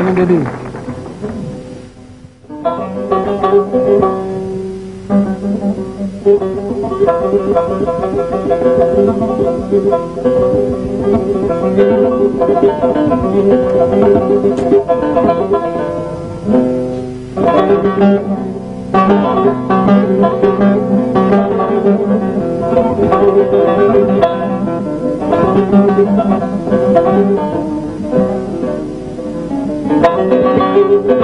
Anong galing? Thank you. Ah,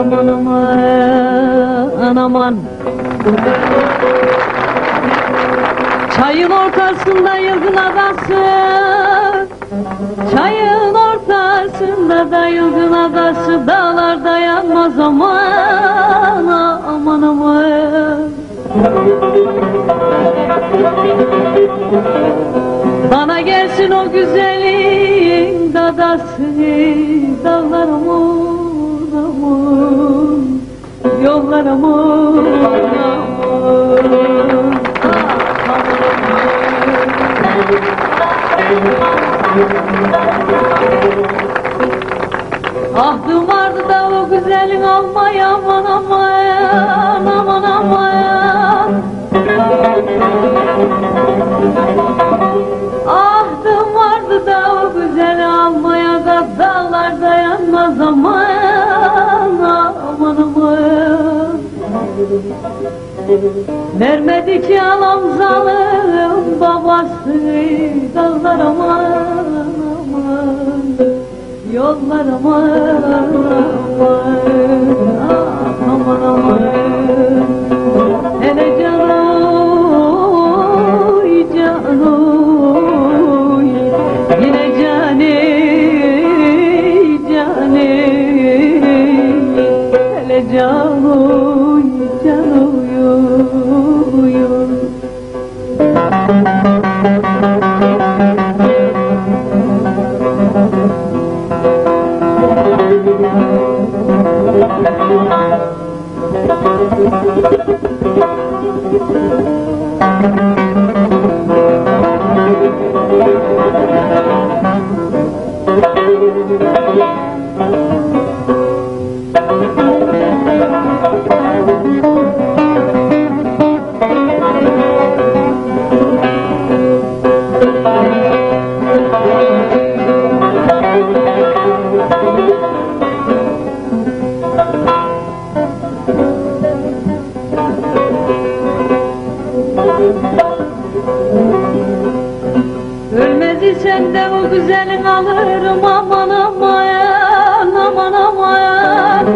aman aman aman Çayın ortasında yılgın adası. Çayın ortasında da yılgın adası. Dağlarda yanmaz aman aman aman. Bana gelsin o güzelin dadası Dağlar aman aman. Yollar aman aman Ahtım vardı da o güzelin almaya aman aman aman aman Vermedi ki alam zalim babası dağlar aman aman Yollar aman aman aman aman. Hele canoy canoy Yine cani cani. Hele canoy De o güzelin alırım aman aman aman aman.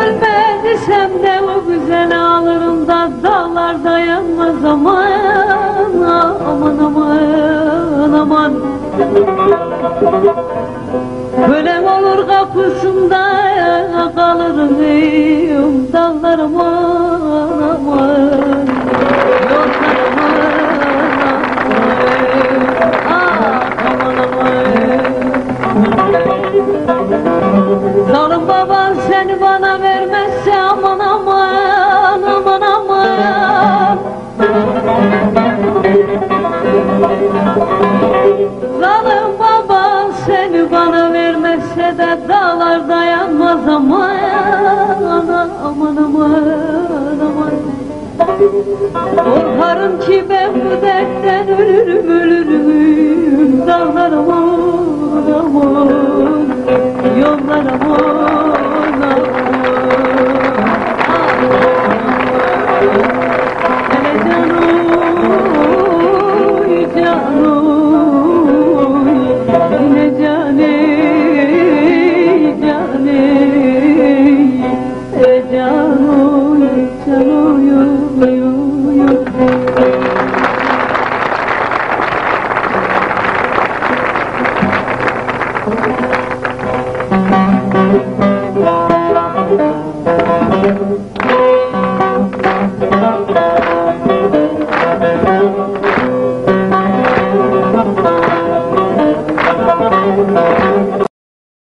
Ölmez isem de o güzeli alırım. Da dağlar dayanmaz. Aman aman aman aman. Ölem olur kapısında kalırım dağlar aman Korkarım ki ben bu dertten ölürüm ölürüm Thank you.